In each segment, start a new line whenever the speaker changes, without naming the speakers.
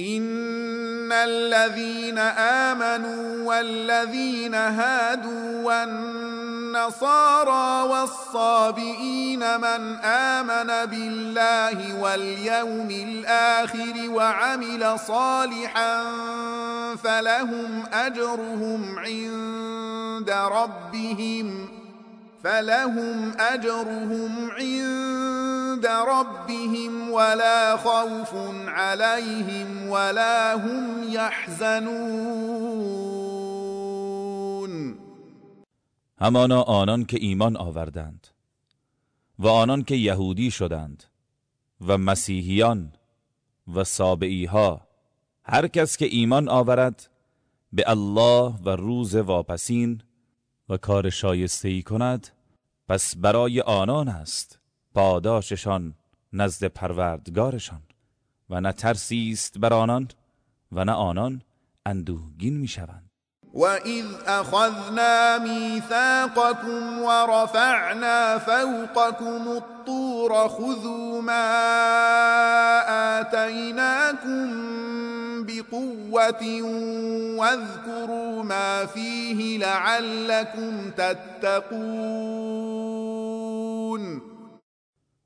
إن الذين آمنوا والذين هادوا والنصارى والصابئين من آمن بالله واليوم الآخر وعمل صالحا فلهم أجرهم عند ربهم فلهم أجرهم عند ربهم ولا خوف عليهم ولا هم يحزنون.
همانا آنان که ایمان آوردند و آنان که یهودی شدند و مسیحیان و سابعی ها هر کس که ایمان آورد به الله و روز واپسین و کار شایسته ای کند پس برای آنان است. پاداششان نزد پروردگارشان و نه ترسی است بر آنان و نه آنان اندوهگین می‌شوند.
وإذ أخذنا ميثاقكم ورفعنا فوقكم الطور خذوا ما آتيناكم بقوة واذكروا ما فيه لعلكم تتقون.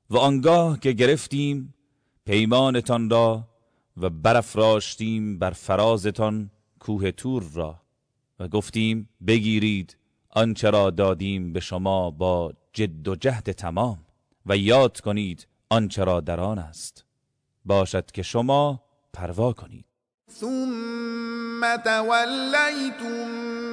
و آنگاه که گرفتیم پیمانتان را و برافراشتیم بر فرازتان کوه تور را و گفتیم بگیرید آنچه را دادیم به شما با جد و جهد تمام و یاد کنید آنچه را در آن است. باشد که شما پروا کنید.
ثم تولیتم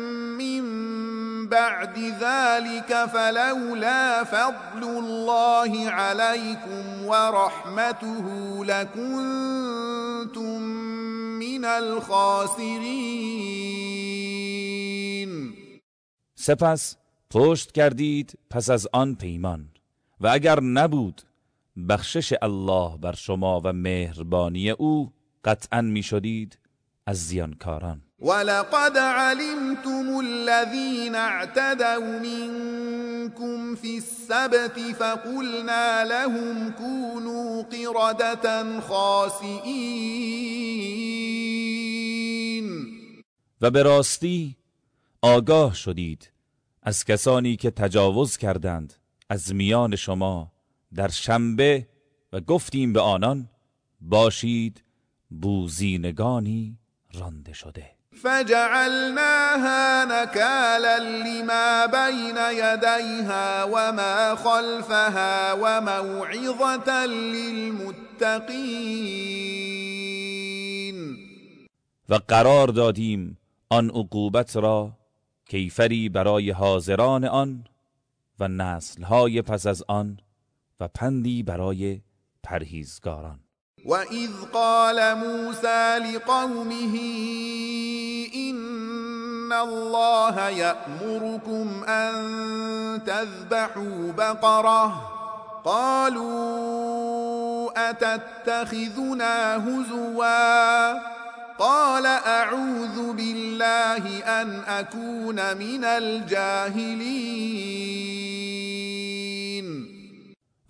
بعد ذلك فلولا فضل الله عليكم ورحمته لكنتم من الخاسرین
سپس پشت کردید پس از آن پیمان و اگر نبود بخشش الله بر شما و مهربانی او قطعا می شدید از زیانکاران.
ولقد علمتم الذين اعتدوا منكم في السبت فقلنا لهم كونوا قردة خاسئين.
و به راستی آگاه شدید از کسانی که تجاوز کردند از میان شما در شنبه و گفتیم به آنان باشید بوزینگانی رانده شده.
فجعلناها نكالا لما بين يديها وما خلفها وموعظة للمتقين.
و قرار دادیم آن عقوبت را کیفری برای حاضران آن و نسلهای پس از آن و پندی برای پرهیزگاران.
وإذ قال موسى لقومه إن الله يأمركم أن تذبحوا بقرة قالوا أتتخذنا هزوا قال أعوذ بالله أن أكون من الجاهلين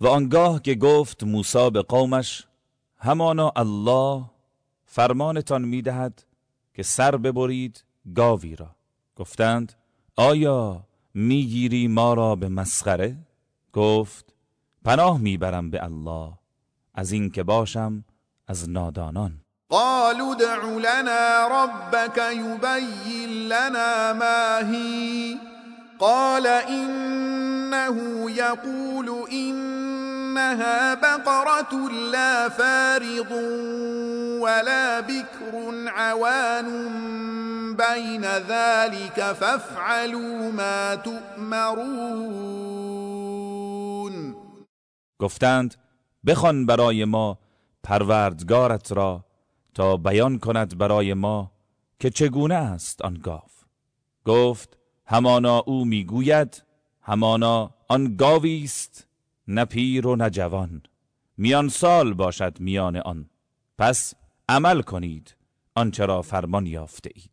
و آنگاه که گفت موسی به قومش همانا الله فرمانتان می‌دهد که سر ببرید گاوی را. گفتند آیا می‌گیری ما را به مسخره؟ گفت پناه می‌برم به الله از اینکه باشم از نادانان.
قالوا ادع لنا ربك يبين لنا ما هي قال إنه يقول إنها بقرة لا فارض ولا بكر عوان بين ذلك فافعلوا ما تؤمرون.
گفتند بخوان برای ما پروردگارت را تا بیان کند برای ما که چگونه است آن گاو. گفت همانا او می‌گوید همانا آن گاوی است. نه پیر و نه جوان. میان سال باشد میان آن. پس عمل کنید آنچه را فرمان یافته اید